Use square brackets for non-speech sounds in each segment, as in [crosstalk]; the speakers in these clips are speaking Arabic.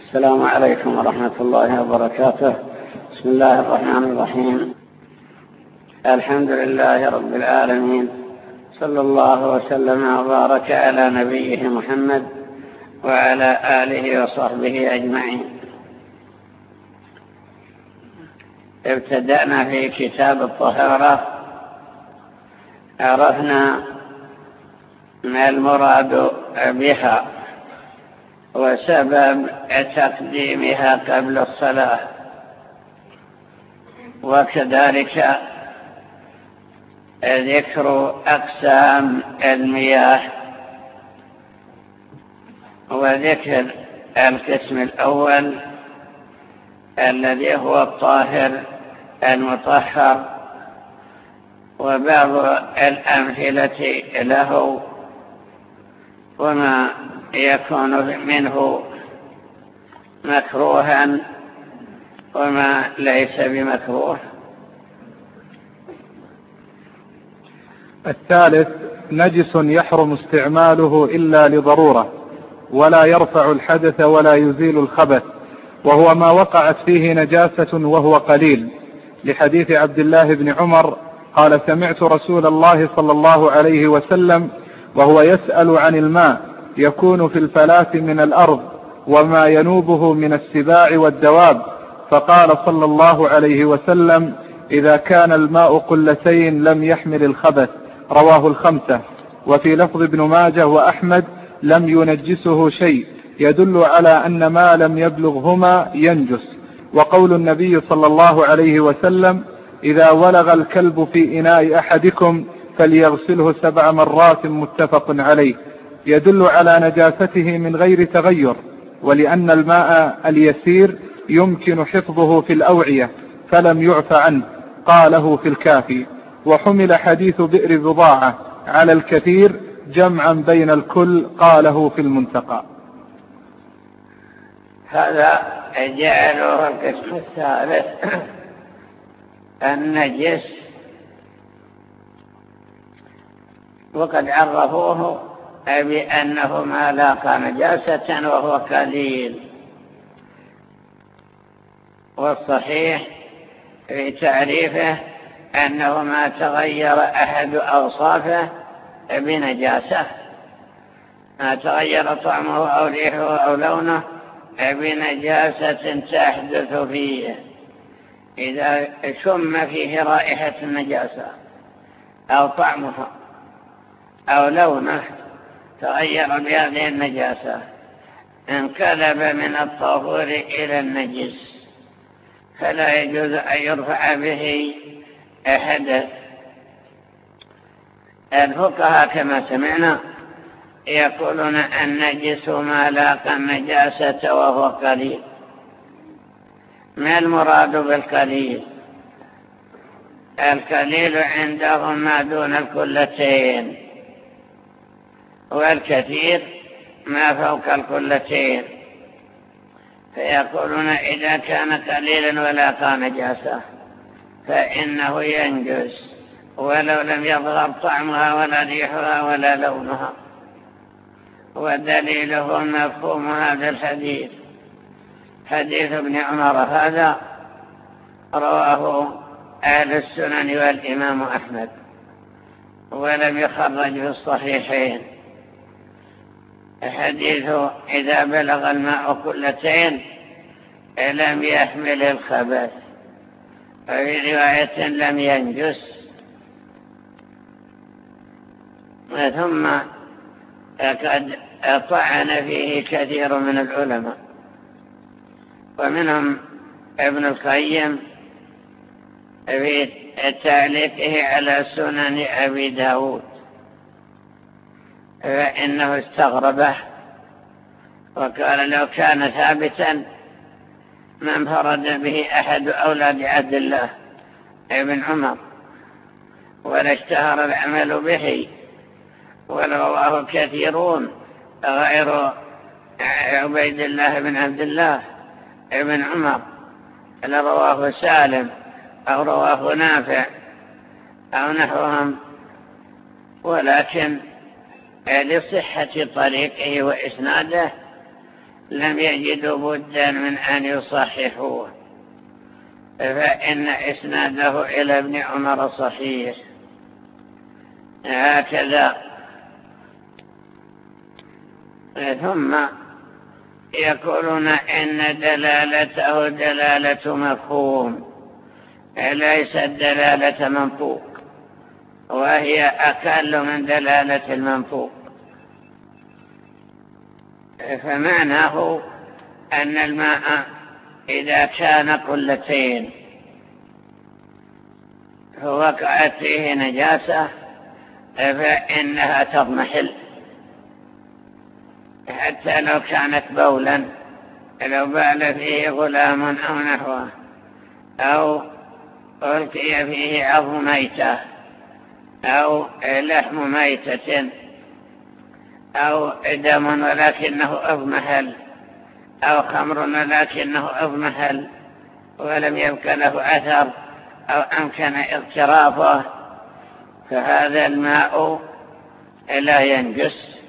السلام عليكم ورحمة الله وبركاته. بسم الله الرحمن الرحيم. الحمد لله رب العالمين. صلى الله وسلم وبارك على نبيه محمد وعلى آله وصحبه أجمعين. ابتدأنا في كتاب الطهارة. عرفنا ما المراد بها. وسبب تقديمها قبل الصلاة. وكذلك ذكر أقسام المياه وذكر القسم الأول الذي هو الطاهر المطهر وبعض الأمثلة له وما يكون منه مكروها وما ليس بمكروه. الثالث نجس يحرم استعماله إلا لضرورة ولا يرفع الحدث ولا يزيل الخبث وهو ما وقعت فيه نجاسة وهو قليل. لحديث عبد الله بن عمر قال سمعت رسول الله صلى الله عليه وسلم وهو يسأل عن الماء يكون في الفلاة من الأرض وما ينوبه من السباع والدواب. فقال صلى الله عليه وسلم إذا كان الماء قلتين لم يحمل الخبث. رواه الخمسة. وفي لفظ ابن ماجه وأحمد لم ينجسه شيء. يدل على أن ما لم يبلغهما ينجس. وقول النبي صلى الله عليه وسلم إذا ولغ الكلب في إناء أحدكم فليغسله سبع مرات متفق عليه. يدل على نجاسته من غير تغير ولأن الماء اليسير يمكن حفظه في الأوعية فلم يعف عنه قاله في الكافي. وحمل حديث بئر بضاعة على الكثير جمعا بين الكل قاله في المنتقى. هذا جعلوه القسم الثالث النجس وقد عرفوه بأنه ما لاقى نجاسة وهو قليل والصحيح في تعريفه أنه ما تغير أحد أوصافه بنجاسة. ما تغير طعمه أو ريحه أو لونه بنجاسة تحدث فيه. إذا شم فيه رائحة النجاسة أو طعمها أو لونه تغير بهذه النجاسة. انقلب من الطهور إلى النجس فلا يجوز أن يرفع به حدث الفقهاء كما سمعنا يقولون النجس ما لاقى النجاسة وهو قليل. ما المراد بالقليل؟ القليل عندهم ما دون الكلتين. والكثير ما فوق الكلتين. فيقولون إذا كان قليلا ولا نجاسة فإنه ينجس ولو لم يظهر طعمها ولا ريحها ولا لونها. ودليله مفهوم هذا الحديث. حديث ابن عمر هذا رواه أهل السنن والإمام أحمد ولم يخرج في الصحيحين. حديث إذا بلغ الماء كلتين لم يحمل الخبث وفي رواية لم ينجس. ثم قد طعن فيه كثير من العلماء ومنهم ابن القيم في تعليقه على سنن أبي داود. فإنه استغربه وقال لو كان ثابتا ما انفرد به أحد أولاد عبد الله ابن عمر ولا اشتهر العمل به ورواه كثيرون غير عبيد الله بن عبد الله ابن عمر لرواه سالم أو رواه نافع أو نحوهم ولكن لصحة طريقه وإسناده لم يجدوا بدا من أن يصححوه فإن إسناده إلى ابن عمر صحيح. هكذا. ثم يقولون إن دلالته دلالة مفهوم ليست دلالة منطوق. وهي أقل من دلالة المنطوق فمعناه أن الماء إذا كان قلتين فوقعت فيه نجاسة فإنها تضمحل. حتى لو كانت بولا لو بال فيه غلام أو نحوه أو ألقي فيه عظم ميتة أو لحم ميتة أو دم ولكنه أضمهل أو خمر ولكنه أضمهل ولم يبق له أثر أو أمكن اغترافه فهذا الماء لا ينجس.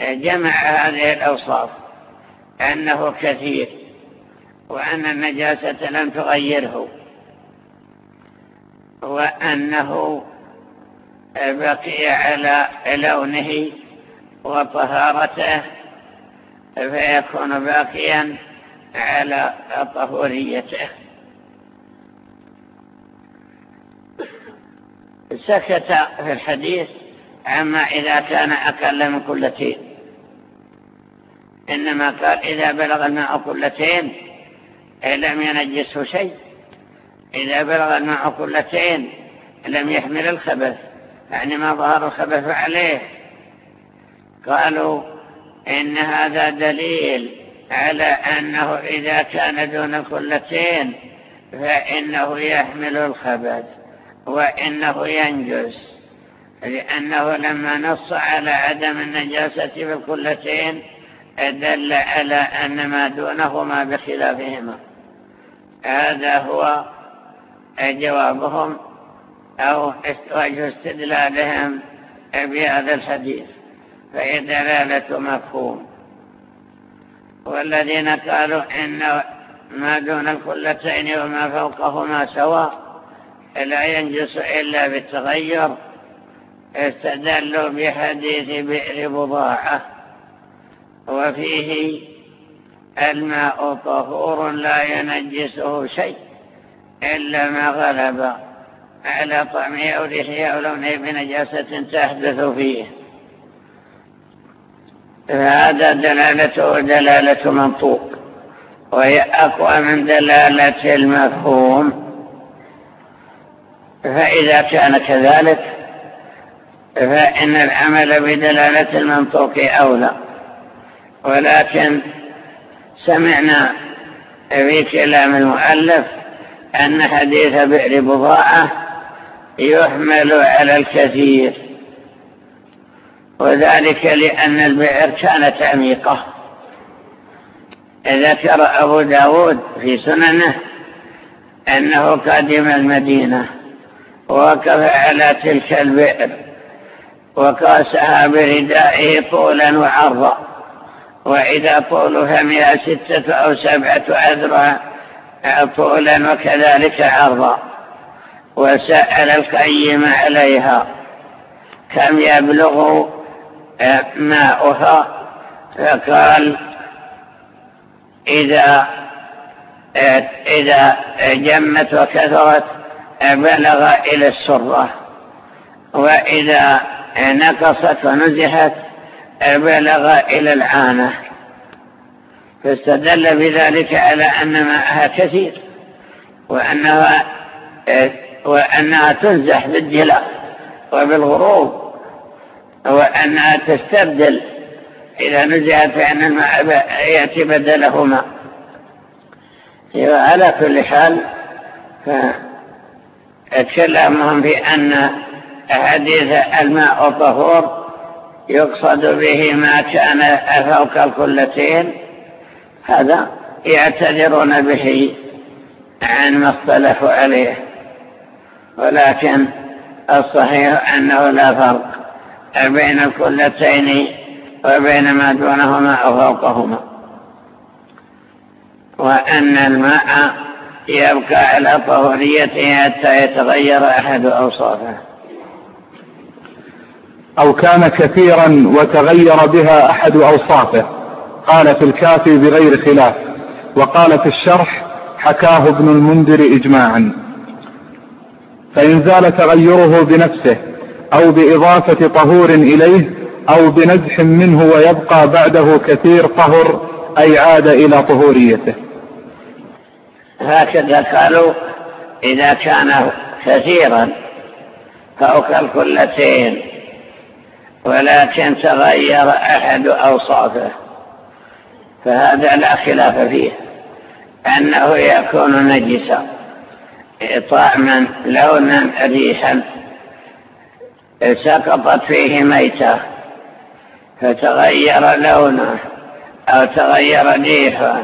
جمع هذه الأوصاف أنه كثير وأن النجاسة لم تغيره. وأنه بقي على لونه وطهارته فيكون باقيا على طهوريته. سكت في الحديث عما إذا كان أقل من كلتين. إنما قال إذا بلغ الماء كلتين لم ينجسه شيء. إذا بلغ الماء كلتين لم يحمل الخبث يعني ما ظهر الخبث عليه. قالوا إن هذا دليل على أنه إذا كان دون كلتين فإنه يحمل الخبث وإنه ينجس لأنه لما نص على عدم النجاسة في الكلتين دل على أن ما دونهما بخلافهما. هذا هو جوابهم أو وجه استدلالهم بهذا الحديث فهي دلالة مفهوم. والذين قالوا إن ما دون الكلتين وما فوقهما سواء لا ينجس إلا بالتغير استدلوا بحديث بئر بضاعة وفيه الماء طهور لا ينجسه شيء. إلا ما غلب على طعمه أو ريحه أو لونه بنجاسة تحدث فيه. فهذا دلالته دلالة منطوق. وهي أقوى من دلالة المفهوم. فإذا كان كذلك فإن العمل بدلالة المنطوق أولى. ولكن سمعنا في كلام المؤلف أن حديث بئر بضاعة يحمل على الكثير وذلك لأن البئر كانت عميقة. ذكر أبو داود في سننه أنه قدم المدينة ووقف على تلك البئر وقاسها بردائه طولا وعرضا وإذا طولها مئة ستة أو سبعة أذرع طولا وكذلك عرضا. وسأل القيم عليها. كم يبلغ ماؤها؟ فقال إذا إذا جمت وكثرت بلغ إلى السرة. وإذا نقصت ونزحت بلغ إلى العانة. فاستدل بذلك على أن ماءها كثير وأنها, وأنها تنزح بالجلاء وبالغروب وأنها تستبدل إذا نزحت فإن الماء يأتي بدلهما. على كل حال كلامهم بأن حديث الماء طهور يقصد به ما كان فوق الكلتين هذا يعتذرون به عن ما اصطلحوا عليه ولكن الصحيح أنه لا فرق بين الكلتين وبين ما دونهما أو فوقهما وأن الماء يبقى على طهوريته حتى يتغير أحد أوصافه. أو كان كثيرا وتغير بها أحد أوصافه. قال في الكافي بغير خلاف وقال في الشرح حكاه ابن المنذر إجماعا. فإن زال تغيره بنفسه أو بإضافة طهور إليه أو بنزح منه ويبقى بعده كثير طهر أي عاد إلى طهوريته. هكذا قالوا إذا كان كثيرا فوق الكلتين ولكن تغير أحد أوصافه. فهذا لا خلاف فيه. أنه يكون نجسا طعما لونا ريحا سقطت فيه ميتة فتغير لونه أو تغير ريحه.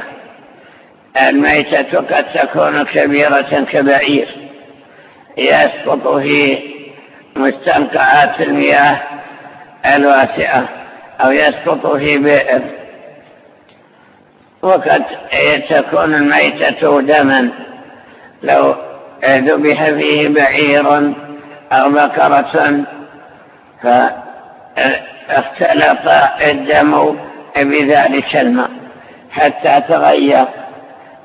الميتة قد تكون كبيرة كبعير يسقط في مستنقعات المياه الواسعة أو يسقط في بئر. وقد تكون الميتة دما لو ذبح فيه بعير أو بقرة فاختلط الدم بذلك الماء حتى تغير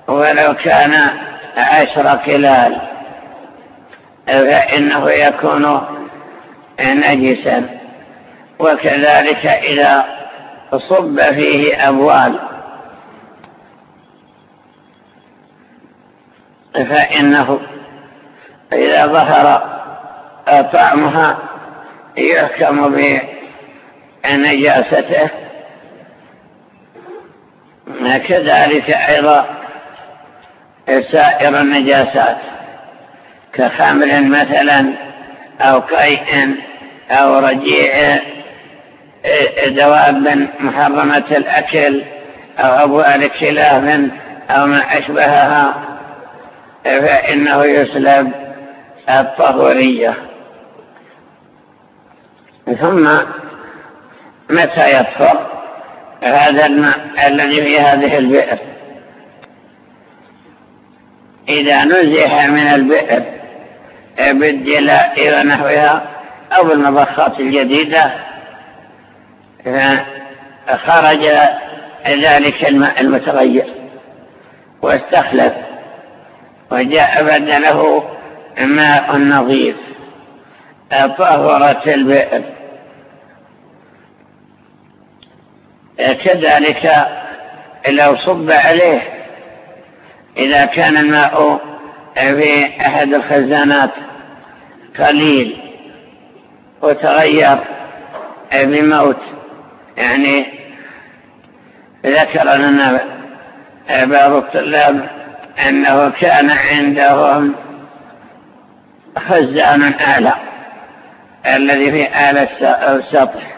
ولو كان عشر قلال فإنه يكون نجسا. وكذلك إذا صب فيه أبوال فإنه إذا ظهر طعمها يحكم بنجاسته. كذلك أيضا سائر النجاسات كخمر مثلا أو قيء أو رجيع دواب محرمة الأكل أو أبوال كلاب أو ما أشبهها. فإنه يسلب الطهورية. ثم متى يطهر؟ هذا الماء الذي في هذه البئر. إذا نزح من البئر بالدلاء ونحوها أو بالمضخات الجديدة خرج ذلك الماء المتغير واستخلف. وجاء بدله ماء نظيف طهرت البئر. كذلك لو صب عليه إذا كان الماء في أحد الخزانات قليل وتغير بموت يعني ذكر لنا بعض الطلاب أنه كان عندهم خزان أعلى الذي في أعلى السطح.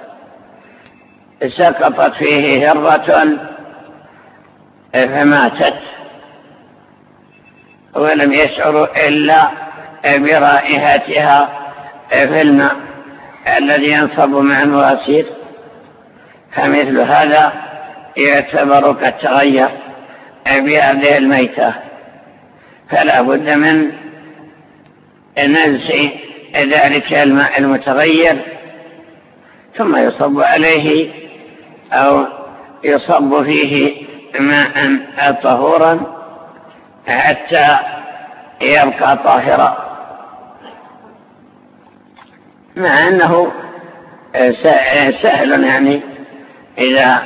سقطت فيه هرة فماتت ولم يشعروا إلا برائحتها في الماء الذي ينصب مع المواسير فمثل هذا يعتبر قد تغير بهذه الميتة. فلا بد من نزع ذلك الماء المتغير ثم يصب عليه أو يصب فيه ماء طهورا حتى يبقى طاهرا. مع أنه سهل يعني إذا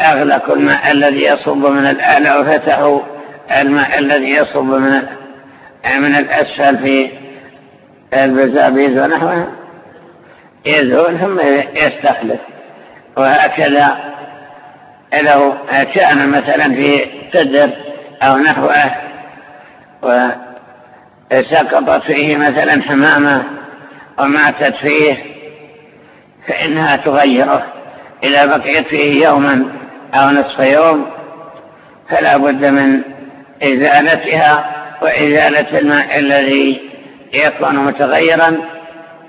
أغلقوا الماء الذي يصب من الأعلى وفتحوا الماء الذي يصب من من الأسفل في البزابيز ونحوها. يزول ثم يستخلف. وهكذا لو كان مثلا في قدر أو نحوه وسقطت فيه مثلا حمامة وماتت فيه فإنها تغيره إذا بقيت فيه يوما أو نصف يوم فلا بد من إزالتها وإزالة الماء الذي يكون متغيرا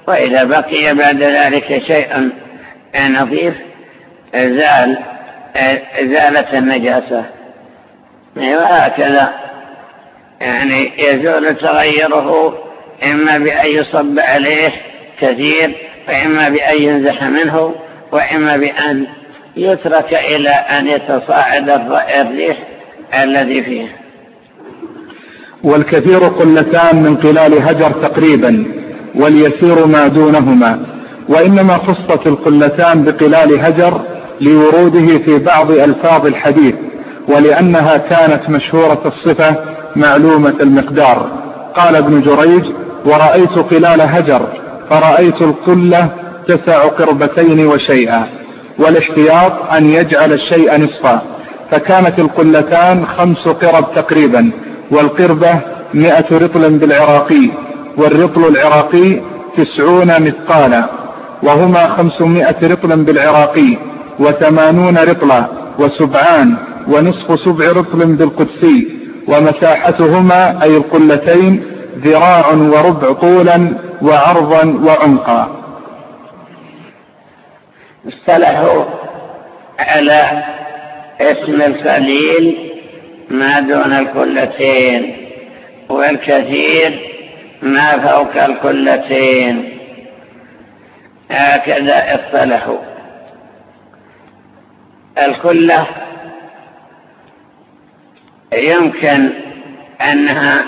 وإذا بقي بعد ذلك شيء نظيف زال زالت النجاسة. وهكذا يعني يزول تغيره إما بأن يصب عليه كثير وإما بأن ينزح منه وإما بأن يترك إلى أن يتصاعد الريح الذي فيه. والكثير قلتان من قلال هجر تقريبا واليسير ما دونهما. وإنما خصت القلتان بقلال هجر لوروده في بعض ألفاظ الحديث ولأنها كانت مشهورة الصفة معلومة المقدار. قال ابن جريج ورأيت قلال هجر فرأيت القلة تسع قربتين وشيئا والاحتياط أن يجعل الشيء نصفا فكانت القلتان خمس قرب تقريبا والقربة مئة رطل بالعراقي والرطل العراقي تسعون مثقالا وهما خمسمائة رطل بالعراقي وثمانون رطلا وسبعان ونصف سبع رطل بالقدسي ومساحتهما أي القلتين ذراع وربع طولا وعرضا وعمقا اصطلحوا على اسم الخليل ما دون الكلتين والكثير ما فوق الكلتين هكذا اصطلحوا. الكلة يمكن أنها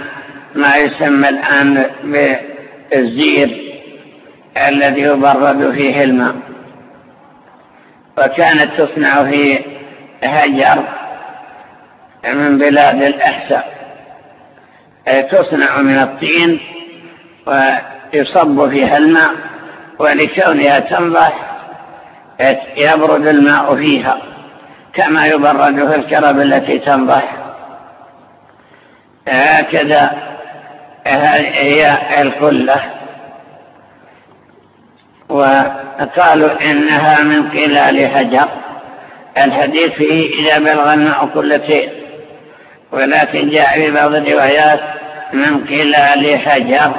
ما يسمى الآن بالزير الذي يبرد فيه الماء وكانت تصنع في هجر من بلاد الأحساء. تصنع من الطين ويصب فيها الماء ولكونها تنضح يبرد الماء فيها كما يبرد في الكرب التي تنضح. هكذا هي الكلة. وقالوا إنها من قلال هجر الحديث فيه إذا بلغ الماء كلتين ولكن جاء في بعض الروايات من قلال حجر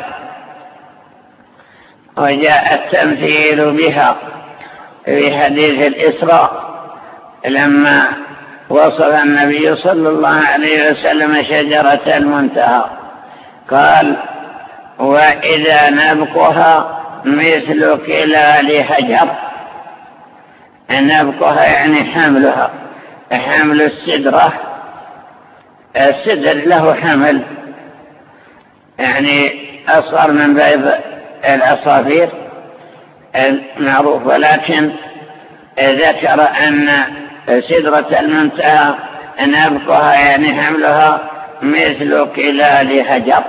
وجاء التمثيل بها في حديث الإسراء لما وصف النبي صلى الله عليه وسلم شجرة المنتهى. قال وإذا نبقها مثل كلال حجر نبقها يعني حملها حمل السدرة. السدر له حمل. يعني أصغر من بيض العصافير المعروف ولكن ذكر أن سدرة المنتهى نبقها يعني حملها مثل كلال حجر.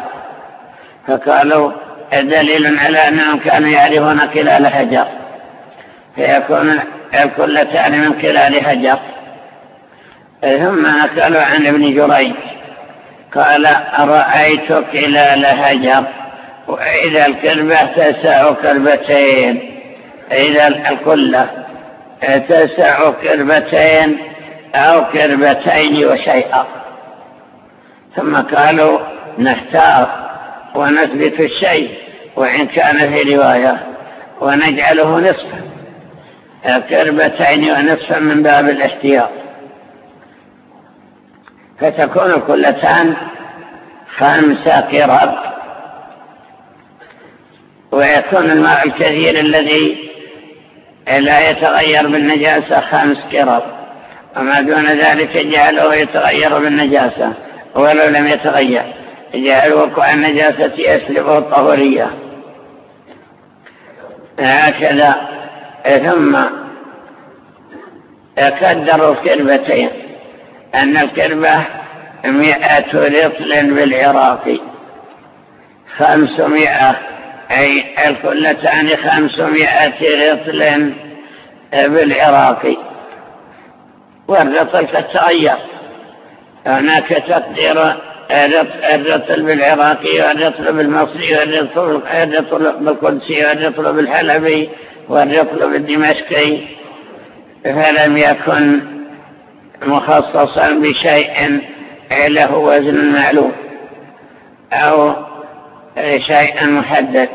فقالوا دليل على أنهم كانوا يعرفون كلال حجر. فيكون الكلتان من كلال حجر. ثم نقلوا عن ابن جريج. قال رأيت كلال هجر وإذا الكلبة تسع كلبتين إذا الكلة تسع كربتين أو كربتين وشيئا. ثم قالوا نختار ونثبت الشيء وإن كان في رواية ونجعله نصفا. كربتين ونصفا من باب الاحتياط. فتكون كلتان خمسة قرب ويكون الماء الكثير الذي لا يتغير بالنجاسة خمس قرب وما دون ذلك جعله يتغير بالنجاسة ولو لم يتغير. جعل وقوع النجاسة يسلبه الطهورية هكذا ثم قدروا الكربتين أن الكربة مئة رطل بالعراق. خمسمائة أي الكلتان خمسمائة رطل بالعراق. والرطل تتغير. هناك تقدير الرطل بالعراقي والرطل بالمصري والرطل بالقدسي والرطل بالحلبي والرطل بالدمشقي. فلم يكن مخصصا بشيء له وزن معلوم أو شيء محدد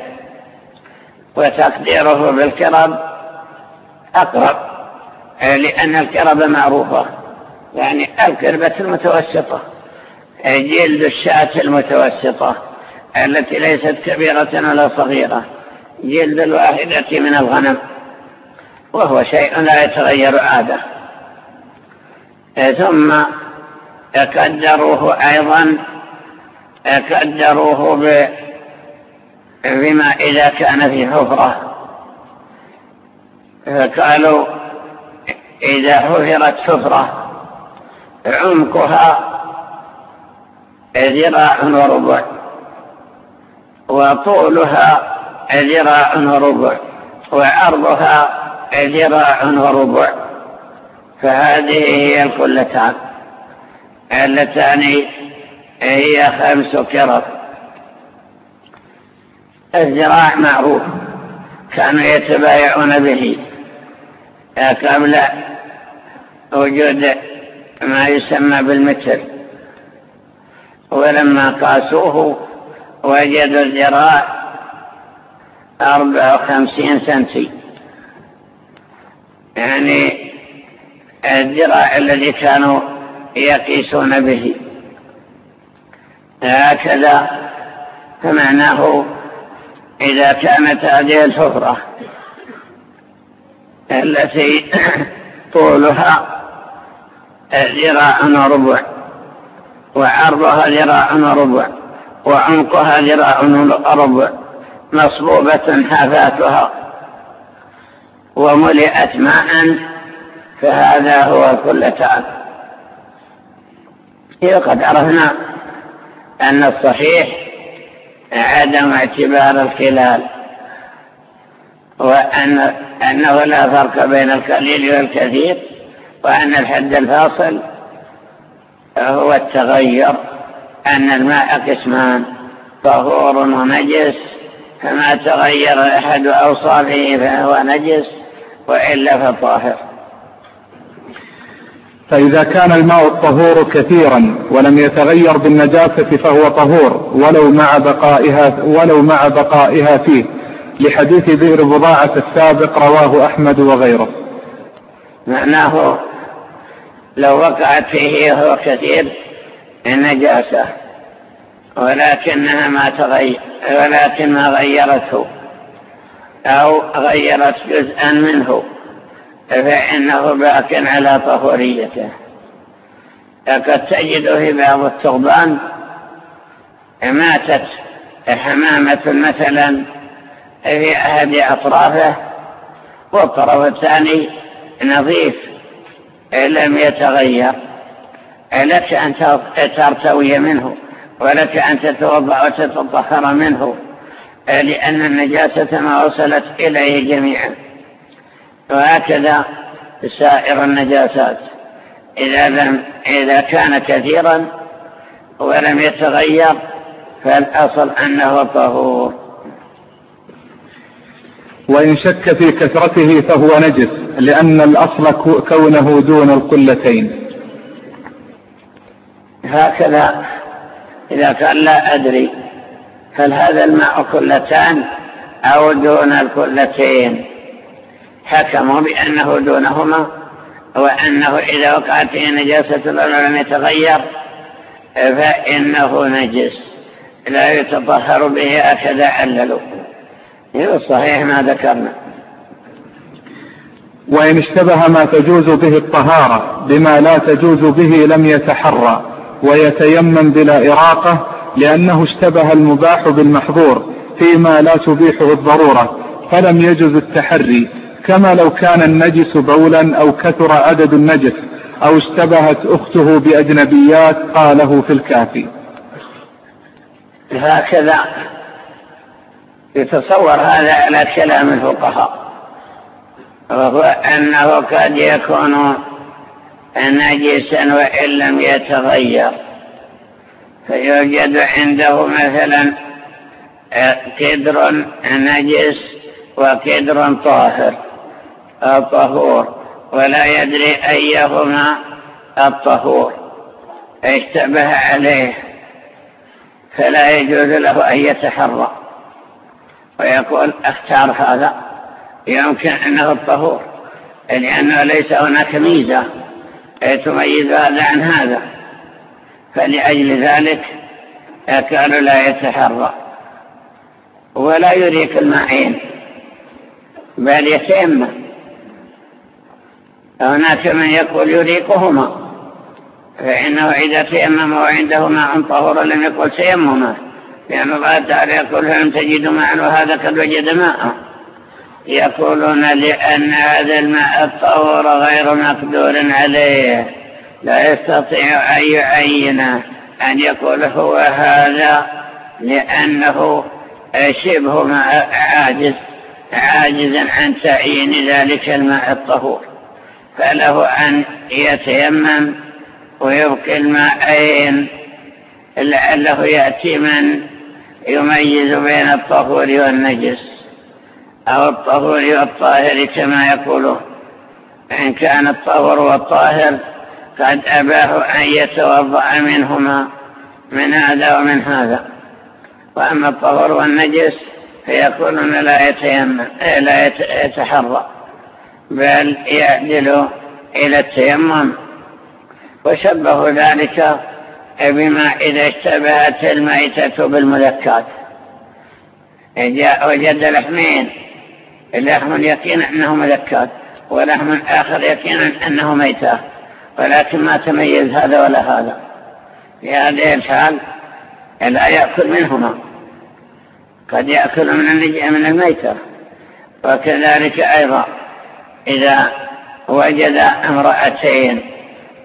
وتقديره بالكرب أقرب لأن الكرب معروفة. يعني الكربة المتوسطة جلد الشاة المتوسطة التي ليست كبيرة ولا صغيرة جلد الواحدة من الغنم وهو شيء لا يتغير عاده ثم قدروه أيضا قدروه بما إذا كان في حفرة. فقالوا إذا حفرت حفرة عمقها ذراع وربع وطولها ذراع وربع وعرضها ذراع وربع. فهذه هي الكلتان اللتان هي خمس كرف الذراع معروف. كانوا يتبايعون به. قبل وجود ما يسمى بالمتر. ولما قاسوه وجدوا الذراع أربع وخمسين سنتي. يعني الذراع الذي كانوا يقيسون به. هكذا فمعناه إذا كانت هذه الحفرة التي [coughs] طولها ذراع وربع وعرضها ذراع وربع وعمقها ذراع وربع مصبوبة حافاتها وملئت ماء فهذا هو كلتان وقد عرفنا أن الصحيح عدم اعتبار الخلال وأن أنه لا فرق بين القليل والكثير وأن الحد الفاصل هو التغير أن الماء قسمان طهور ونجس فما تغير أحد أوصافه فهو نجس وإلا فطاهر. فإذا كان الماء الطهور كثيرا ولم يتغير بالنجاسة فهو طهور ولو مع بقائها ولو مع بقائها فيه. لحديث بئر بضاعة السابق رواه أحمد وغيره. معناه لو وقعت فيه هو كثير النجاسة ولكنها ما تغير ولكن ما غيرته أو غيرت جزءا منه. فإنه باق على طهوريته. قد تجد في بعض الثغبان ماتت حمامة مثلا في أحد أطرافه والطرف الثاني نظيف لم يتغير. لك أن ترتوي منه ولك أن تتوضع وتتطهر منه لأن النجاسة ما وصلت إليه جميعا. وهكذا سائر النجاسات. إذا, لم إذا كان كثيرا ولم يتغير فالأصل أنه طهور. وإن شك في كثرته فهو نجس لأن الأصل كونه دون القلتين. هكذا إذا كان لا أدري هل هذا الماء كلتان أو دون الكلتين حكموا بأنه دونهما وأنه إذا وقعت فيه نجاسة لم يتغير فإنه نجس لا يتطهر به أكذا عللوا هذا الصحيح ما ذكرنا. وإن اشتبه ما تجوز به الطهارة بما لا تجوز به لم يتحرى ويتيمم بلا إراقة لأنه اشتبه المباح بالمحظور فيما لا تبيحه الضرورة فلم يجز التحري. كما لو كان النجس بولا أو كثر عدد النجس أو اشتبهت أخته بأجنبيات قاله في الكافي. هكذا يتصور هذا على كلام الفقهاء. وهو أنه قد يكون نجسا وإن لم يتغير. فيوجد عنده مثلا كدر نجس وكدر طاهر. الطهور ولا يدري أيهما الطهور. اشتبه عليه فلا يجوز له أن يتحرى. ويقول أختار هذا يمكن أنه الطهور لأنه ليس هناك ميزة تميز هذا عن هذا. فلأجل ذلك كانوا لا يتحرى. ولا يريك المعين بل يتيمم. هناك من يقول يريقهما فإنه إذا تيمم وعنده ماء طهور لم يقل تيمما لأن الله تعالى يقول لم تجدوا ماء وهذا قد وجد ماء. يقولون لأن هذا الماء الطهور غير مقدور عليه لا يستطيع أن يعينه أن يقول هو هذا لأنه شبه عاجز عاجزا عن تعيين ذلك الماء الطهور. فله أن يتيمم ويبقي الماءين لعله يأتي من يميز بين الطهور والنجس أو الطهور والطاهر كما يقولون. إن كان الطهور والطاهر قد أباه أن يتوضأ منهما من هذا ومن هذا. وأما الطهور والنجس فيقولون لا يتيمم لا يتحرى. بل يعدل إلى التيمم. وشبهوا ذلك بما إذا اشتبهت الميتة بالمذكات وجد لحمين لحم يقين أنه مذكات ولحم آخر يقين أنه ميتة. ولكن ما تميز هذا ولا هذا. في هذه الحال لا يأكل منهما. قد يأكل من الميتة. وكذلك أيضا إذا وجد امرأتين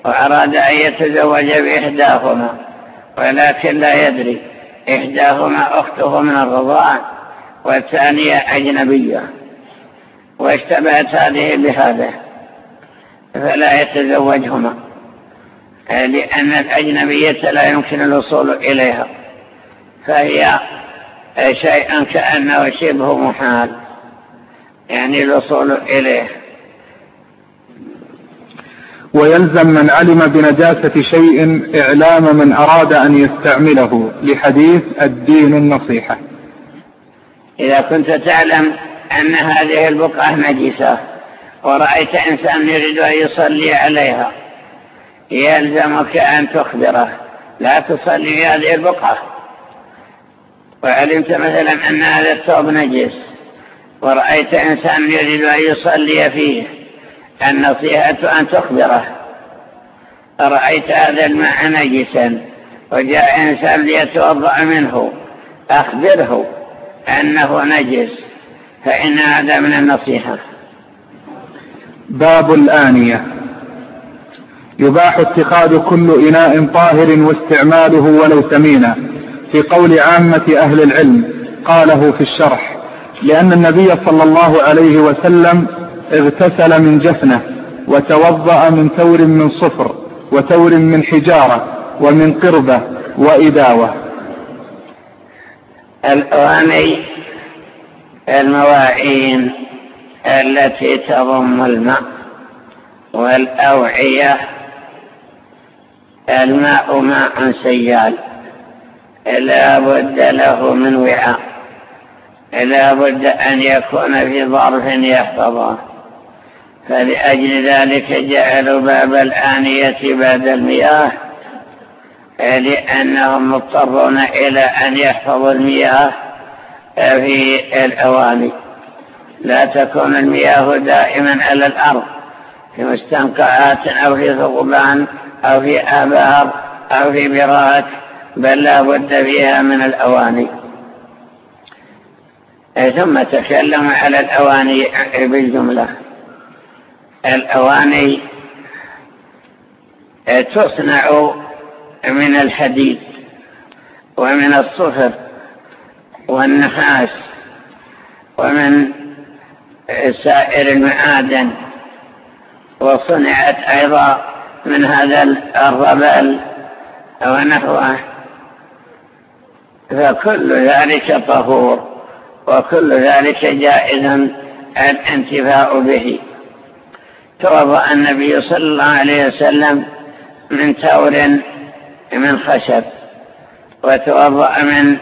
وأراد أن يتزوج بإحداهما ولكن لا يدري إحداهما أخته من الرضاع والثانية أجنبية واشتبهت هذه بهذا فلا يتزوجهما لأن الأجنبية لا يمكن الوصول إليها فهي شيئا كأنه شبه محال يعني الوصول إليه. ويلزم من علم بنجاسة شيء إعلام من أراد أن يستعمله لحديث الدين النصيحة. إذا كنت تعلم أن هذه البقعة نجسة ورأيت إنسان يريد أن يصلي عليها يلزمك أن تخبره لا تصلي في هذه البقعة. وعلمت مثلا أن هذا الثوب نجس ورأيت إنسان يريد أن يصلي فيه النصيحة أن تخبره. رأيت هذا الماء نجسا وجاء إنسان ليتوضأ منه. أخبره أنه نجس فإن هذا من النصيحة. باب الآنية. يباح اتخاذ كل إناء طاهر واستعماله ولو ثمينا في قول عامة أهل العلم قاله في الشرح لأن النبي صلى الله عليه وسلم اغتسل من جفنة وتوضأ من ثور من صفر وثور من حجارة ومن قربة وإداوة. الأواني المواعين التي تضم الماء والأوعية؟ الماء ماء سيال. لا بد له من وعاء. لا بد أن يكون في ظرف يحفظه. فلأجل ذلك جعلوا باب الآنية بعد المياه لأنهم مضطرون إلى أن يحفظوا المياه في الأواني. لا تكون المياه دائما على الأرض في مستنقعات أو في ثقبان أو في آبار أو في براك بل لا بد فيها من الأواني. ثم تكلم على الأواني بالجملة. الأواني تصنع من الحديد ومن الصفر والنحاس ومن سائر المعادن. وصنعت أيضا من هذا الربل ونحوه. فكل ذلك طهور وكل ذلك جائز الانتفاء به. توضأ النبي صلى الله عليه وسلم من تور من خشب وتوضأ من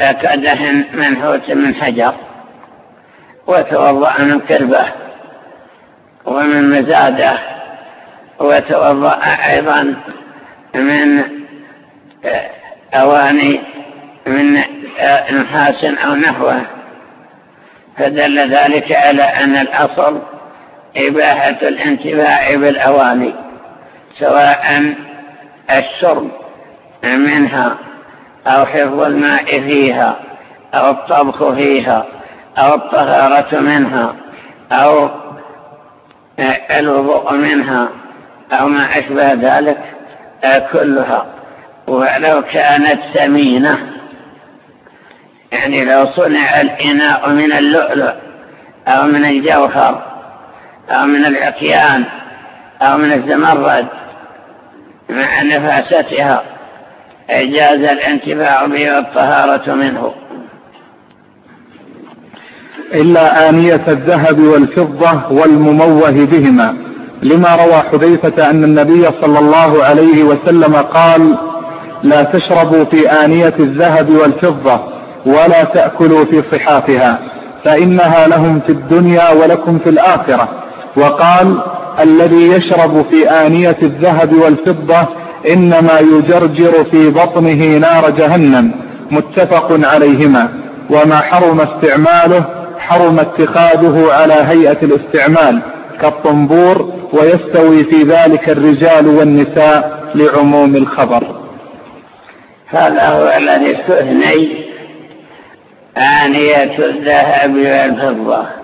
قدح منحوت من حجر وتوضأ من قربة ومن مزادة وتوضأ أيضا من أواني من نحاس أو نحوه. فدل ذلك على أن الأصل إباحة الانتفاع بالأواني سواء الشرب منها أو حفظ الماء فيها أو الطبخ فيها أو الطهارة منها أو الوضوء منها أو ما أشبه ذلك كلها. ولو كانت ثمينة يعني لو صنع الإناء من اللؤلؤ أو من الجوهر أو من العقيان أو من الزمرد مع نفاستها جاز الانتفاع به والطهارة منه. إلا آنية الذهب والفضة والمموه بهما لما روى حذيفة أن النبي صلى الله عليه وسلم قال لا تشربوا في آنية الذهب والفضة ولا تأكلوا في صحافها فإنها لهم في الدنيا ولكم في الآخرة. وقال الذي يشرب في آنية الذهب والفضة إنما يجرجر في بطنه نار جهنم متفق عليهما. وما حرم استعماله حرم اتخاذه على هيئة الاستعمال كالطنبور ويستوي في ذلك الرجال والنساء لعموم الخبر. هذا هو الذي استثني آنية الذهب والفضة.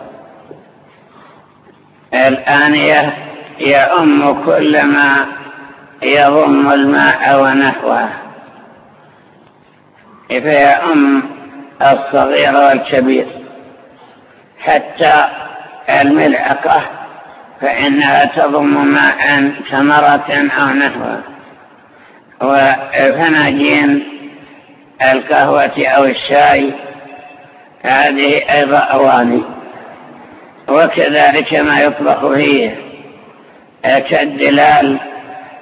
الآنية يؤم كل ما يضم الماء ونحوه. فيؤم الصغير والكبير حتى الملعقة فإنها تضم ماء ثمرة أو نحوه. وفناجين القهوة أو الشاي هذه أيضا أواني. وكذلك ما يطبخ فيه كالدلال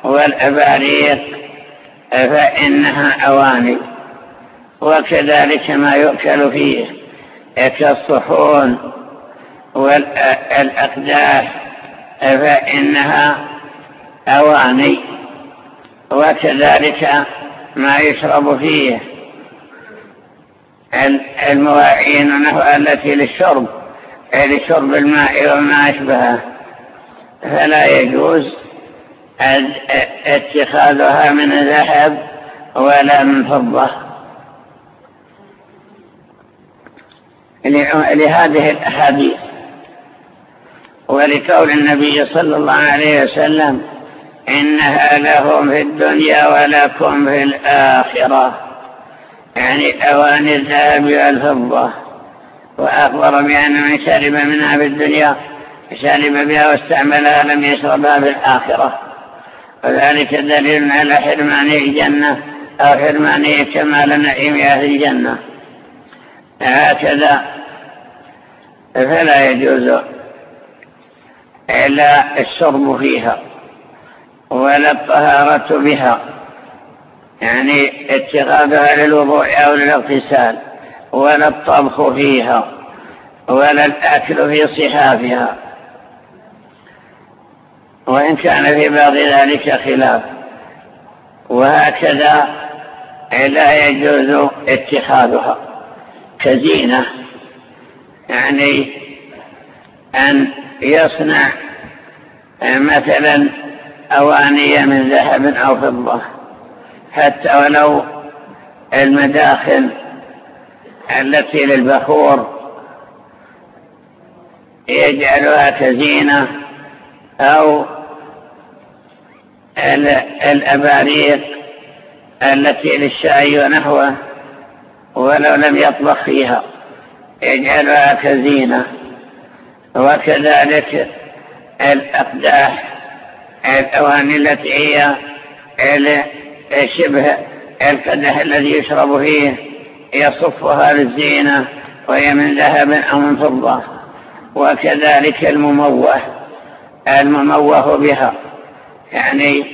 والأباريق فإنها أواني. وكذلك ما يؤكل فيه كالصحون والأقداح فإنها أواني. وكذلك ما يشرب فيه المواعين التي للشرب. لشرب الماء وما أشبهه فلا يجوز اتخاذها من ذهب ولا من فضة. لهذه الأحاديث. ولقول النبي صلى الله عليه وسلم إنها لهم في الدنيا ولكم في الآخرة. يعني أواني الذهب والفضة. وأخبر بأن من شرب منها في الدنيا شرب بها واستعملها لم يشربها في الآخرة. وذلك دليل على حرمان الجنة أو حرمان كمال نعيم أهل الجنة. هكذا. فلا يجوز إلا الشرب فيها ولا الطهارة بها. يعني اتخاذها للوضوء أو للاغتسال. ولا الطبخ فيها ولا الأكل في صحافها. وإن كان في بعض ذلك خلاف. وهكذا لا يجوز اتخاذها. كزينة يعني أن يصنع مثلا أواني من ذهب أو فضة. حتى ولو المداخل التي للبخور يجعلها كزينة أو الأباريق التي للشاي ونحوه ولو لم يطبخ فيها. يجعلها كزينة. وكذلك الأقداح الأواني التي هي شبه القدح الذي يشرب فيه يصفها للزينة وهي من ذهب أو من فضة. وكذلك المموه المموه بها يعني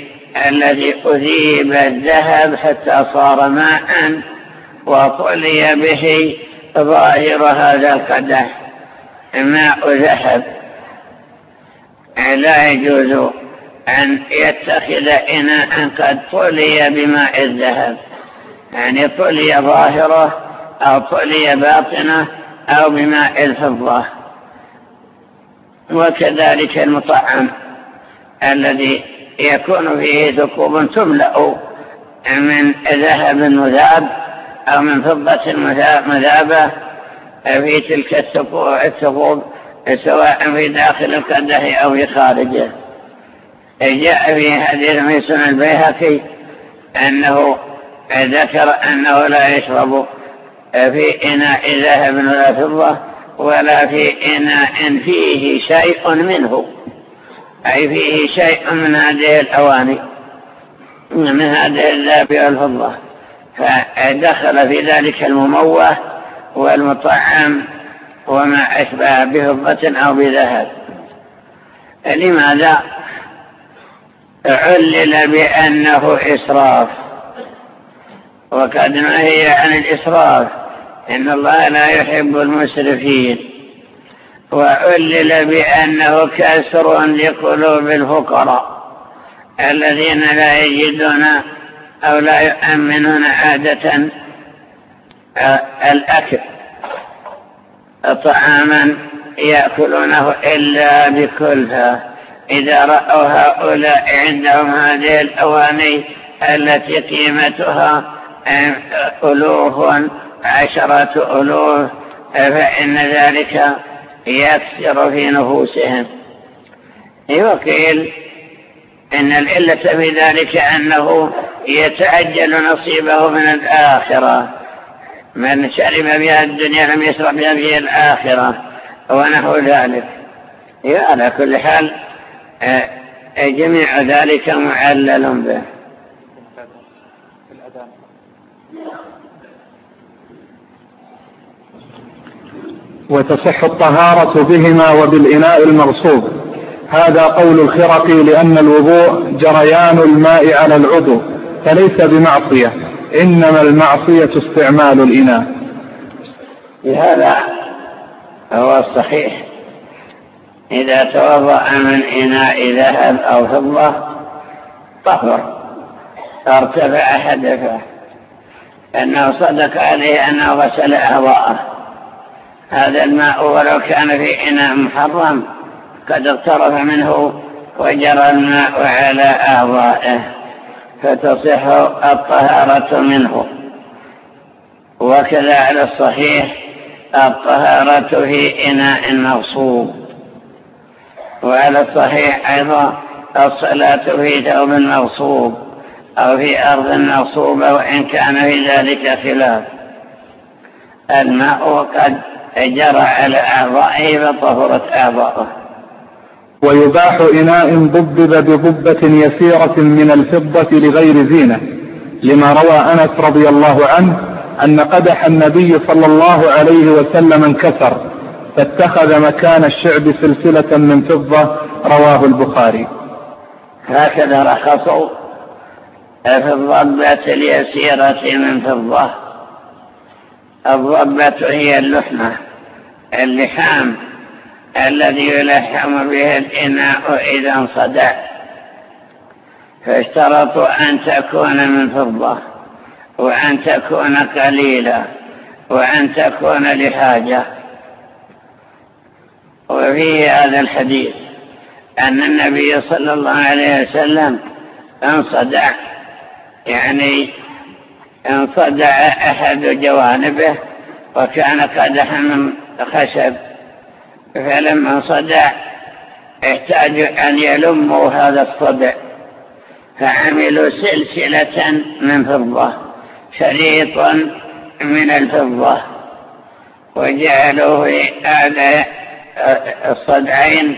الذي أذيب الذهب حتى صار ماء وطلي به ظاهر هذا القدح ماء ذهب. لا يجوز أن يتخذ إناء قد طلي بماء الذهب. يعني طلي ظاهره أو طلي باطنه أو بماء الفضة. وكذلك المطعم الذي يكون فيه ثقوب تملأ من ذهب مذاب أو من فضة مذابة في تلك الثقوب سواء في داخل القدح أو في خارجه. جاء في حديث ميسون البيهقي أنه ذكر أنه لا يشرب في إناء ذهب ولا فضة ولا في إناء فيه شيء منه. أي فيه شيء من هذه الأواني من هذه الذهب والفضة. فدخل في ذلك المموه والمطعم وما أشبه بفضة أو بذهب. لماذا؟ علل بأنه إسراف. وقد نهي عن الإسراف. إن الله لا يحب المسرفين. وعلل بأنه كسر لقلوب الفقراء الذين لا يجدون أو لا يؤمنون عادة الأكل. طعاما يأكلونه إلا بكلها إذا رأوا هؤلاء عندهم هذه الأواني التي قيمتها ألوف عشرة ألوف فإن ذلك يكثر في نفوسهم. وقيل إن العلة في ذلك أنه يتأجل نصيبه من الآخرة. من شرب بها الدنيا لم يشرب بها الآخرة ونحو ذلك. على كل حال جميع ذلك معلل به. وتصح الطهارة بهما وبالإناء المغصوب. هذا قول الخرقي لأن الوضوء جريان الماء على العضو فليس بمعصية إنما المعصية استعمال الإناء. لهذا هو الصحيح إذا توضأ من إناء ذهب أو فضة طهر. ارتفع حدثه أنه صدق عليه أنه غسل أعضاءه. هذا الماء ولو كان في إناء محرم قد اقترف منه وجرى الماء على أعضائه فتصح الطهارة منه. وكذا على الصحيح الطهارة في إناء مغصوب. وعلى الصحيح أيضا الصلاة في ثوب مغصوب أو في أرض مغصوبة وإن كان في ذلك خلاف. الماء قد جرى على أعضائه فطهرت أعضاؤه. ويباح إناء ضبب بضبة يسيرة من الفضة لغير زينة لما روى أنس رضي الله عنه أن قدح النبي صلى الله عليه وسلم انكسر فاتخذ مكان الشعب سلسلة من فضة رواه البخاري. هكذا رخصوا في الضبة اليسيرة من فضة. الضبة هي اللحمة اللحام الذي يلحم به الإناء إذا انصدع. فاشترطوا أن تكون من فضة وأن تكون قليلة وأن تكون لحاجة. وفي هذا الحديث أن النبي صلى الله عليه وسلم انصدع يعني انصدع أحد جوانبه وكان قدحا من خشب. فلما صدع احتاجوا أن يلموا هذا الصدع. فعملوا سلسلة من فضة شريطا من الفضة. في هذا الصدعين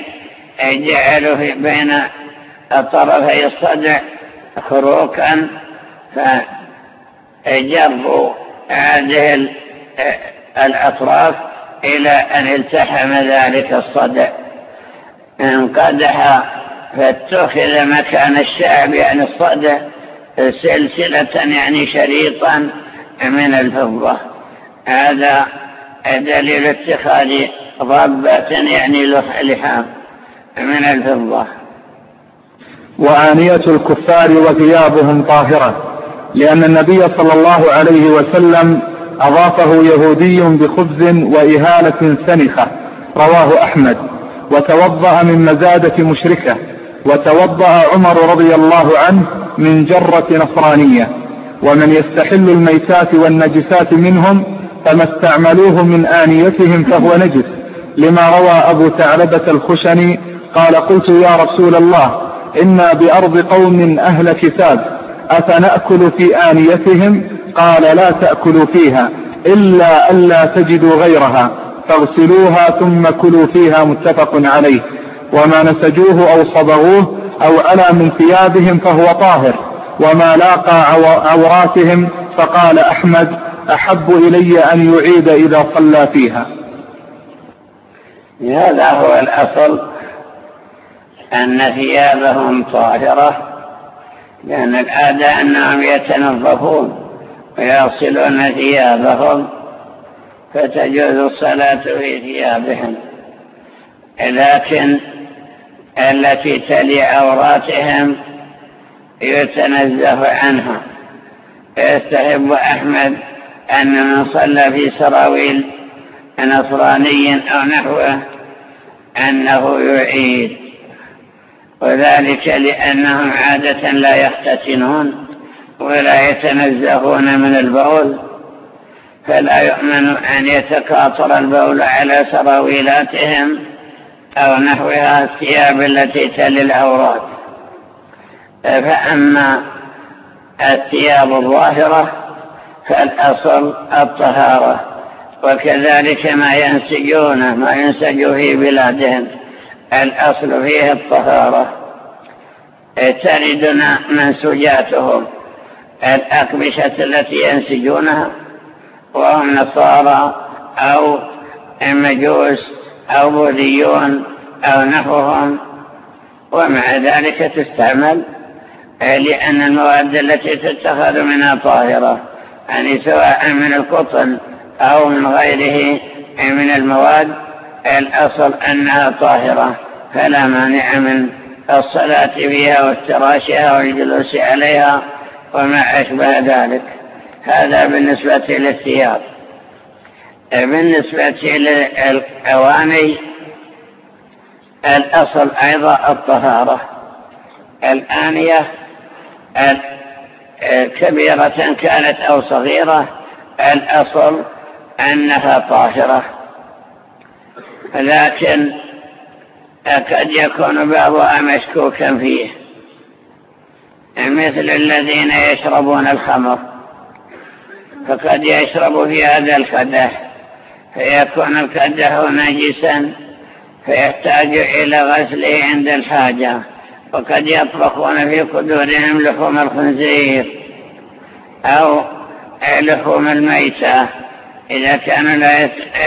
جعلوا في بين طرفي الصدع خروقا. فجروا هذه الأطراف إلى أن التحم ذلك الصدع انقدح فاتخذ مكان الشعب يعني الصدع سلسلة يعني شريطا من الفضة. هذا دليل اتخاذ ضبة يعني لحام من الفضة. وآنية الكفار وثيابهم طاهرة. لأن النبي صلى الله عليه وسلم أضافه يهودي بخبز وإهالة سنخة رواه أحمد. وتوضأ من مزادة مشركة. وتوضأ عمر رضي الله عنه من جرة نصرانية. ومن يستحل الميتات والنجسات منهم فما استعملوه من آنيتهم فهو نجس. لما روى أبو ثعلبة الخشني قال قلت يا رسول الله إنا بأرض قوم أهل كتاب. أفنأكل في آنيتهم؟ قال لا تأكلوا فيها إلا ألا تجدوا غيرها فاغسلوها ثم كلوا فيها متفق عليه. وما نسجوه أو صبغوه أو على من ثيابهم فهو طاهر. وما لاقى عوراتهم فقال أحمد أحب إلي أن يعيد إذا صلى فيها. هذا هو الأصل أن ثيابهم طاهرة لأن العادة أنهم يتنظفون ويغسلون ثيابهم فتجوز الصلاة في ثيابهم. لكن التي تلي عوراتهم يتنزه عنها. يستحب أحمد أن من صلى في سراويل نصراني أو نحوه أنه يعيد. وذلك لأنهم عادة لا يختتنون ولا يتنزهون من البول فلا يؤمن أن يتكاثر البول على سراويلاتهم أو نحوها الثياب التي تلي العورات. فأما الثياب الظاهرة فالأصل الطهارة وكذلك ما ينسجونه ما ينسج في بلادهم. الأصل فيه الطهارة. تردنا منسوجاتهم. الأكبشة التي ينسجونها وهم نصارى أو مجوس أو بوذيون أو نحوهم. ومع ذلك تستعمل لأن المواد التي تتخذ منها طاهرة يعني سواء من القطن أو من غيره من المواد الأصل أنها طاهرة. فلا مانع من الصلاة فيها وافتراشها والجلوس عليها وما أشبه ذلك. هذا بالنسبة للثياب. بالنسبة للأواني الأصل أيضا الطهارة. الآنية كبيرة كانت أو صغيرة الأصل أنها طاهرة. لكن قد يكون بعضها مشكوكا فيه. مثل الذين يشربون الخمر. فقد يشرب في هذا الكدح فيكون الكدح نجسا. فيحتاج إلى غسله عند الحاجة. وقد يطبخون في قدورهم لحوم الخنزير. أو لحوم الميتة. إذا كانوا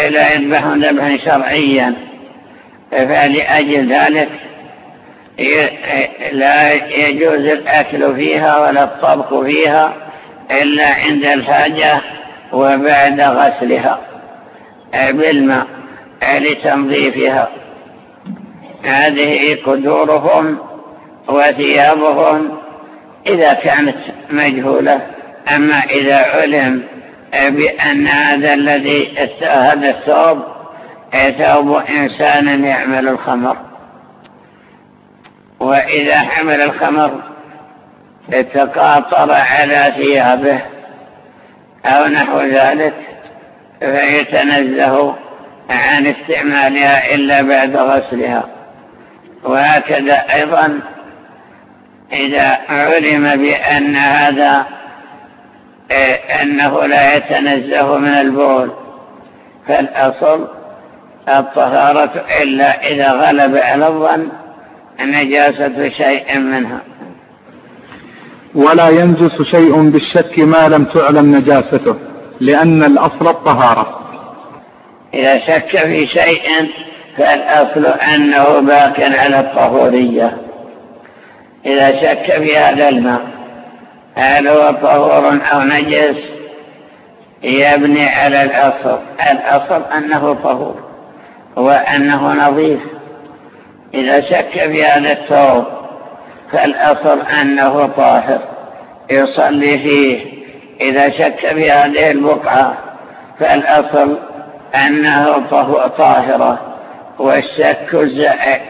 لا يذبحون ذبحا شرعيا. فلأجل ذلك. لا يجوز الأكل فيها ولا الطبخ فيها إلا عند الحاجة وبعد غسلها بالماء لتنظيفها. هذه قدورهم وثيابهم إذا كانت مجهولة. أما إذا علم بأن هذا الذي هذا الثوب ثوب إنسان يعمل الخمر. وإذا حمل الخمر تقاطر على ثيابه أو نحو ذلك فيتنزه عن استعمالها إلا بعد غسلها. وهكذا أيضا إذا علم بأن هذا أنه لا يتنزه من البول فالأصل الطهارة إلا إذا غلب على الظن نجاسة شيء منها. ولا ينجس شيء بالشك ما لم تعلم نجاسته لأن الأصل الطهارة. إذا شك في شيء فالأصل أنه باق على الطهورية. إذا شك في هذا الماء هل هو طهور أو نجس يبني على الأصل. الأصل أنه طهور. وأنه نظيف. إذا شك في هذا الثوب فالأصل أنه طاهر. يصلي فيه. إذا شك في هذه البقعة فالأصل أنه طاهرة. والشك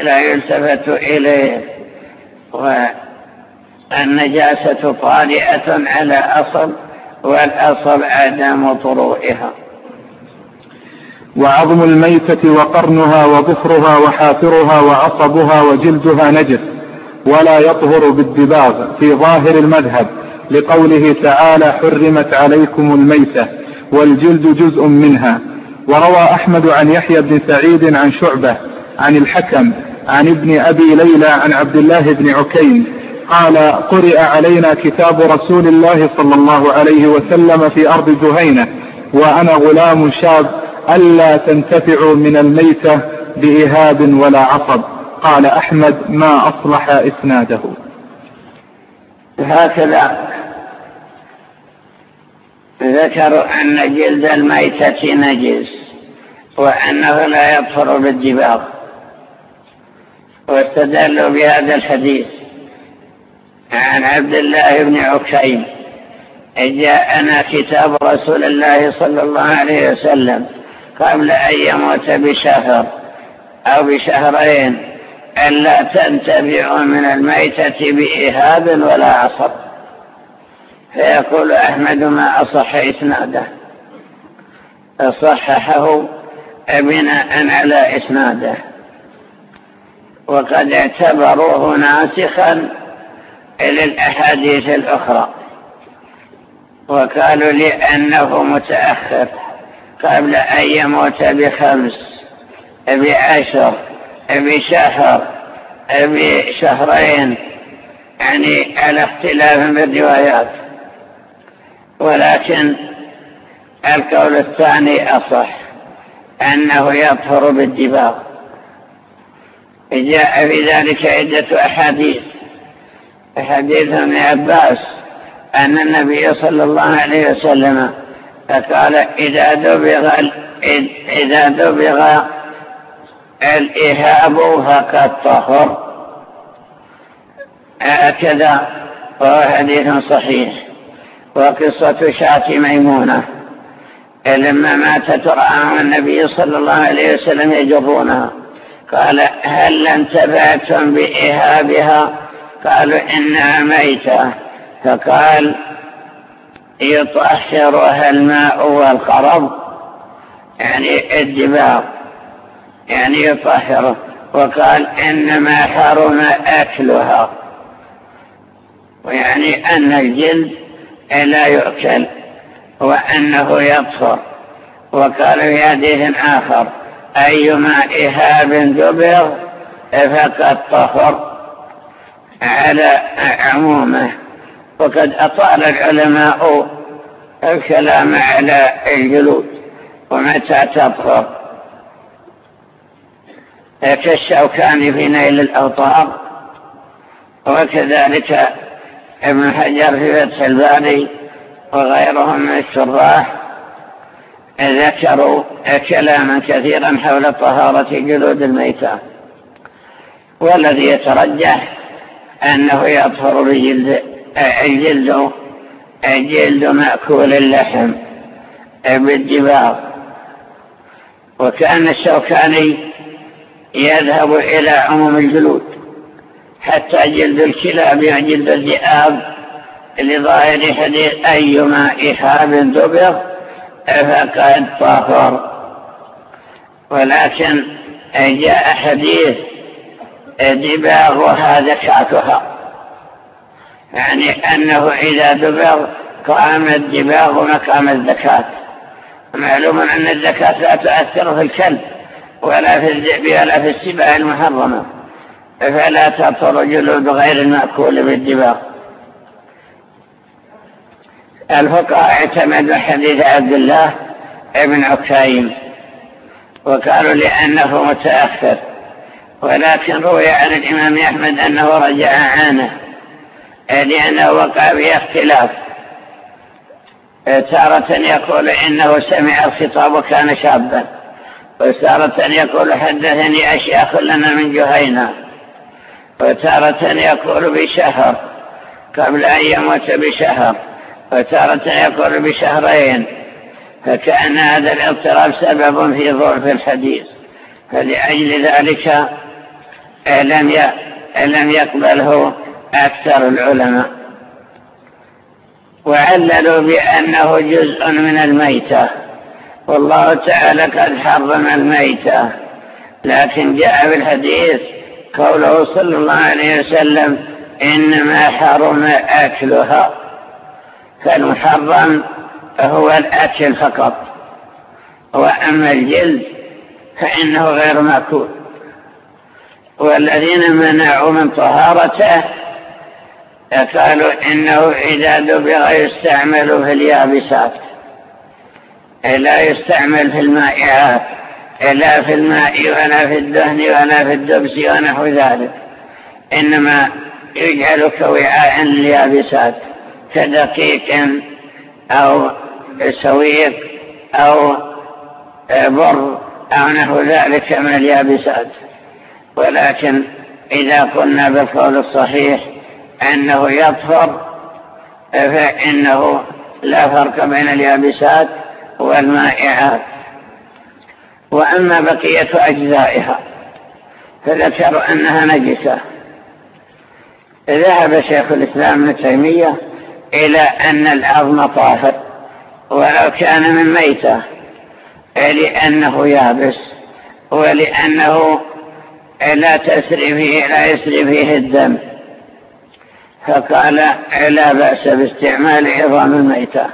لا يلتفت إليه. والنجاسة طارئة على أصل والأصل عدم طروئها وعظم الميتة وقرنها وظفرها وحافرها وعصبها وجلدها نجس ولا يطهر بالدباغ في ظاهر المذهب لقوله تعالى حرمت عليكم الميتة والجلد جزء منها. وروى أحمد عن يحيى بن سعيد عن شعبة عن الحكم عن ابن أبي ليلى عن عبد الله بن عكيم قال قرئ علينا كتاب رسول الله صلى الله عليه وسلم في أرض جهينة وأنا غلام شاب ألا تنتفعوا من الميتة بإهاب ولا عصب. قال أحمد ما أصلح إسناده. هكذا. ذكروا أن جلد الميتة نجس وأنه لا يطفر بالدباغ. واستدلوا بهذا الحديث عن عبد الله بن عكيم. جاءنا كتاب رسول الله صلى الله عليه وسلم قبل أن يموت بشهر أو بشهرين ألا تنتبعوا من الميتة بإهاب ولا عصب. فيقول أحمد ما أصح إسناده. صححه بناء على إسناده. وقد اعتبروه ناسخا للأحاديث الأخرى. وقالوا لأنه متأخر. قبل أن يموت بخمس بعشر بشهر بشهرين يعني على اختلاف بالروايات ولكن القول الثاني أصح أنه يطهر بالدباغ جاء في ذلك عدة أحاديث. حديث ابن عباس أن النبي صلى الله عليه وسلم قال إذا دبغ إذا دبغ الإهاب فقد طهر. هكذا وهو حديث صحيح. وقصة شاة ميمونة. لما ماتت رآهم النبي صلى الله عليه وسلم يجرونها. قال هل انتبعتم بإهابها؟ قالوا إنها ميتة. فقال يطهرها الماء والقرض يعني الدباغ يعني يطهره وقال إنما حرم أكلها ويعني أن الجلد لا يؤكل وأنه يطهر. وقال في حديث آخر أيما إهاب دبر فقد طهر على عمومه. وقد أطال العلماء الكلام على الجلود ومتى تطهر كالشوكان في نيل الأوطار وكذلك ابن حجر في فتح الباري وغيرهم من الشراح ذكروا كلاما كثيرا حول طهارة جلود الميتة. والذي يترجح أنه يطهر بجلد الجلد جلد مأكول اللحم بالدباغ وكأن الشوكاني يذهب إلى عموم الجلود حتى جلد الكلاب وجلد الذئاب لظاهر حديث أيما إحاب دبر فقد طهر. ولكن جاء حديث دباغها ذكاتها يعني أنه إذا دبر قام الدباغ مقام الذكاة معلوم أن الذكاة لا تؤثر في الكلب ولا في الذئب ولا في السباع المحرمة فلا تطر جلود غير المأكول بالدباغ. الفقهاء اعتمدوا حديث عبد الله ابن عكايم وقالوا لأنه متأخر ولكن روي عن الإمام أحمد أنه رجع عنه لأنه وقع به اختلاف. تارة يقول إنه سمع الخطاب وكان شابا. وتارة يقول حدثني أشياخ لنا من جهينة. وتارة يقول بشهر قبل أن يموت بشهر. وتارة يقول بشهرين. فكأن هذا الاضطراب سبب في ضعف الحديث. فلأجل ذلك لم يقبله أكثر العلماء وعللوا بأنه جزء من الميتة. والله تعالى قد حرم الميتة لكن جاء في الحديث قوله صلى الله عليه وسلم إنما حرم أكلها فالمحرم هو الأكل فقط. وأما الجلد فإنه غير مأكول. والذين منعوا من طهارته قالوا إنه إذا دبغ يستعمل في اليابسات. لا يستعمل في المائعات لا في الماء ولا في الدهن ولا في الدبس ونحو ذلك. إنما يجعل كوعاء لليابسات كدقيق أو سويق أو بر أو نحو ذلك من اليابسات. ولكن إذا قلنا بالقول الصحيح أنه يطفر فإنه لا فرق بين اليابسات والمائعات. وأما بقية أجزائها فذكروا أنها نجسة. ذهب شيخ الإسلام ابن تيمية إلى أن العظم طاهر ولو كان من ميتة لأنه يابس ولأنه لا تسري فيه لا يسري فيه الدم. فقال لا بأس باستعمال عظام الميتة.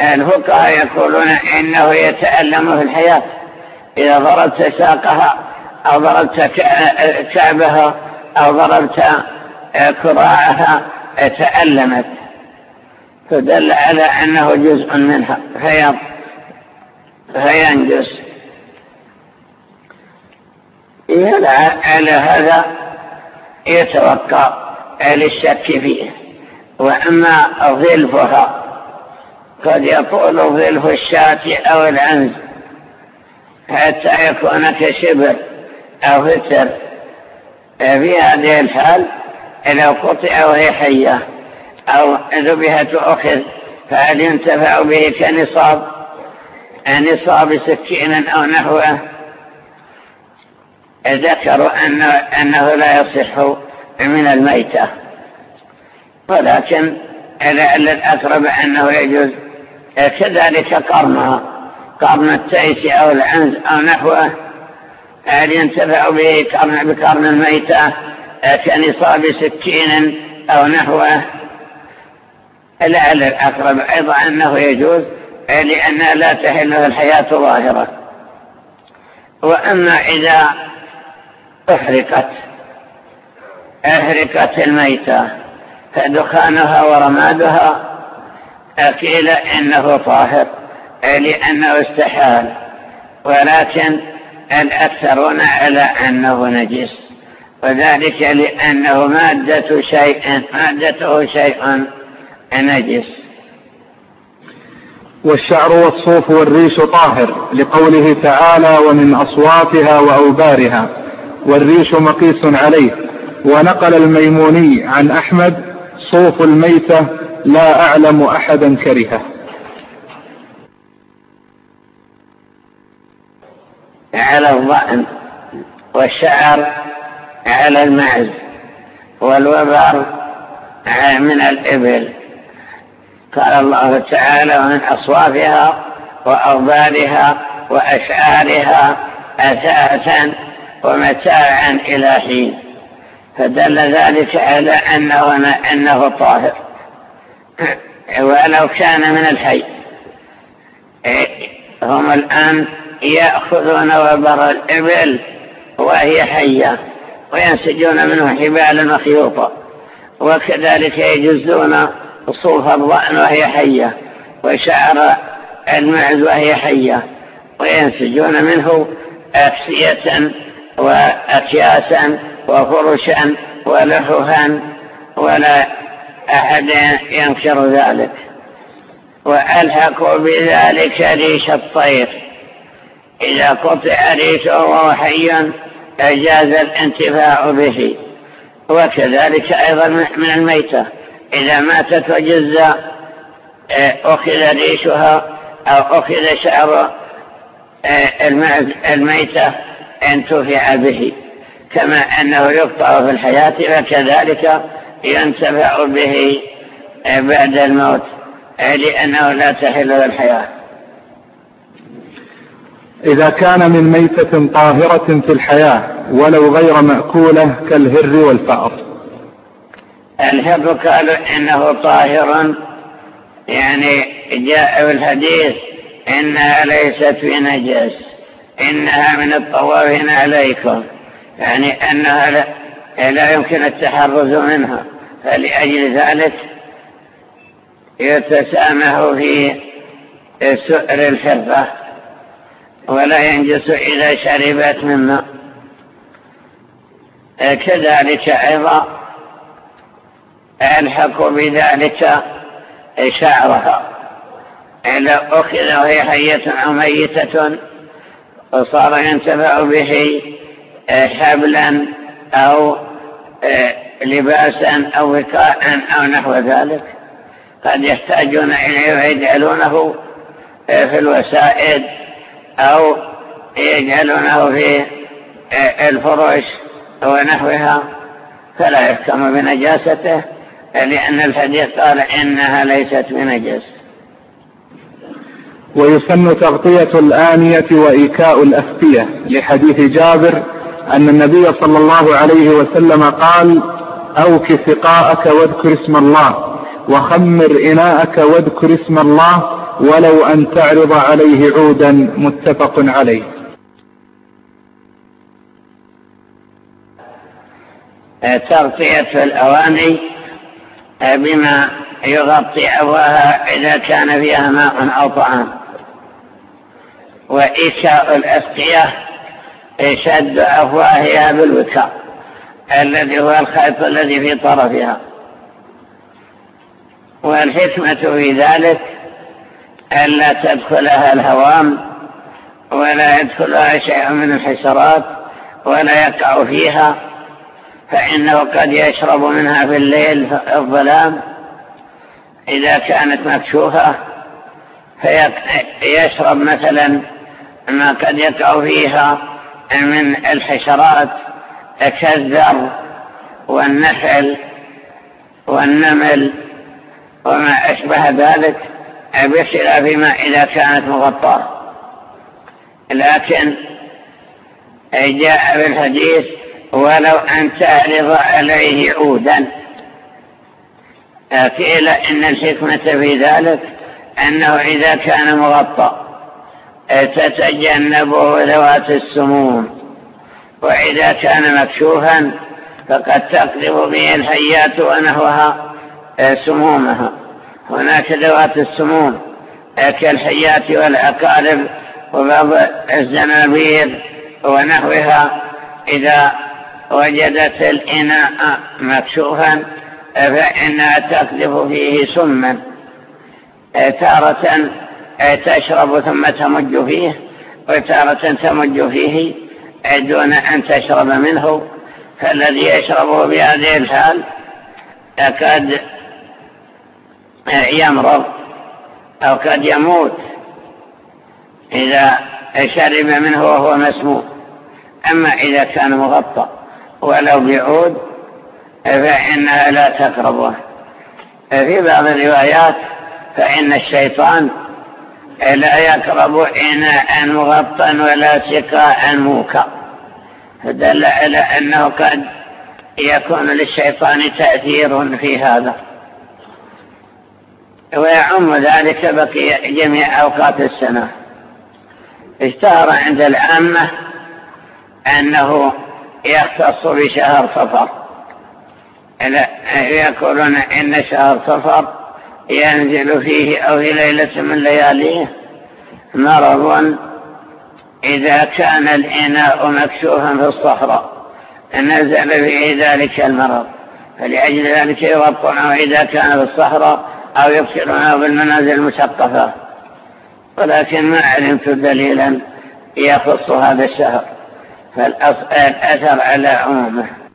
الفقهاء يقولون إنه يتألم في الحياة. إذا ضربت ساقها أو ضربت كعبها أو ضربت كراعها تألمت. فدل على أنه جزء منها. فينجس على هذا يتوقع للشك فيه. وأما ظلفها قد يطول ظلف الشاة أو العنز حتى يكون كشبر أو فتر. في هذه الحال لو قطع وهي حية أو ذبهت أخذ فهل ينتفع به كنصاب؟ نصاب سكين أو نحوه؟ ذكروا أنه, أنه لا يصح من الميتة. ولكن الأقرب أنه يجوز كذلك قرنها قرن التيس أو العنز أو نحوه هل ينتفع به بقرن الميتة كنصاب سكين أو نحوه؟ لعل الأقرب أيضا أنه يجوز لأنها لا تحل الحياة ظاهرة. وأما إذا احرقت احرقت الميتة. فدخانها ورمادها. أكيل إنه طاهر لأنه استحال. ولكن الأكثرون على أنه نجس. وذلك لأنه مادة شيء مادته شيء نجس. والشعر والصوف والريش طاهر لقوله تعالى ومن أصواتها وأوبارها والريش مقيس عليه. ونقل الميموني عن أحمد صوف الميتة لا أعلم أحدا كرهه. على الضأن والشعر على المعز والوبر من الإبل. قال الله تعالى ومن أصوافها وأوبارها وأشعارها أثاثا ومتاعا إلى حين فدل ذلك على أنه, أنه طاهر. [clears throat] ولو كان من الحي. هم الآن يأخذون وبر الإبل وهي حية وينسجون منه حبالا وخيوطا وكذلك يجزون صوف الضأن وهي حية وشعر المعز وهي حية وينسجون منه أكسية وأكياسا وفرشا ولحفا ولا أحد ينكر ذلك. وألحقوا بذلك ريش الطير. إذا قطع ريشه وهو حي أجاز الانتفاع به. وكذلك أيضا من الميتة. إذا ماتت وجزى آه، أخذ ريشها أو أخذ شعر آه، الميتة انتفع به كما أنه يقطع في الحياة وكذلك ينتفع به بعد الموت لأنه لا تحل الحياة. إذا كان من ميتة طاهرة في الحياة ولو غير مأكولة كالهر والفأر. الهر قالوا إنه طاهر يعني جاء في الحديث إنها ليست في نجس إنها من الطوافين عليكم. يعني أنها لا, يمكن التحرز منها. فلأجل ذلك يتسامح في سؤر الحرفة ولا ينجس إذا شربت من ماء كذلك أيضا يلحق بذلك شعرها. إذا أخذ وهي حية أو ميتة وصار ينتفع به حبلا أو لباسا أو وكاء أو نحو ذلك. قد يحتاجون إليه ويجعلونه في الوسائد أو يجعلونه في الفرش ونحوها. فلا يحكم بنجاسته لأن الحديث قال إنها ليست بنجس ويسن تغطية الآنية وإيكاء الأفتية لحديث جابر أن النبي صلى الله عليه وسلم قال أوك سقاءك واذكر اسم الله وخمر إناءك واذكر اسم الله ولو أن تعرض عليه عودا متفق عليه. تغطية الأواني بما يغطي أبواها إذا كان فيها ماء أو طعام. وإيشاء الأسقية شد أفواهها بالوكاء الذي هو الخيط الذي في طرفها. والحكمة في ذلك ألا تدخلها الهوام ولا يدخلها شيء من الحشرات ولا يقع فيها فإنه قد يشرب منها في الليل في الظلام. إذا كانت مكشوفة فيشرب مثلا ما قد يقع فيها من الحشرات كالذر والنحل والنمل وما أشبه ذلك بخلاف ما إذا كانت مغطاة. لكن جاء في الحديث ولو أن تعرض عليه عودا. قيل إن الحكمة في ذلك أنه إذا كان مغطى تتجنبه ذوات السموم. وإذا كان مكشوفا فقد تقذف به الحيات ونحوها سمومها. هناك ذوات السموم كالحيات والعقارب وبعض الزنابير ونحوها. إذا وجدت الإناء مكشوفا فإنها تقذف فيه سما تارة تشرب ثم تمج فيه وتارة تمج فيه دون أن تشرب منه. فالذي يشربه بهذه الحال قد يمرض أو قد يموت إذا شرب منه وهو مسموم. أما إذا كان مغطى ولو بعود فإنها لا تقربه. في بعض الروايات فإن الشيطان لا يقرب إناء مغطى ولا سقاء موكى فدل على أنه قد يكون للشيطان تأثير في هذا. ويعم ذلك بقي جميع أوقات السنة. اشتهر عند العامة أنه يختص بشهر صفر. يقولون إن شهر صفر ينزل فيه أو في ليلة من لياليه مرض إذا كان الإناء مكشوفا في الصحراء نزل فيه ذلك المرض. فلأجل ذلك يغطونه إذا كان في الصحراء أو يكسرونه بالمنازل المسقفة ولكن ما علمت دليلا يخص هذا الشهر. فالأثر على عمومه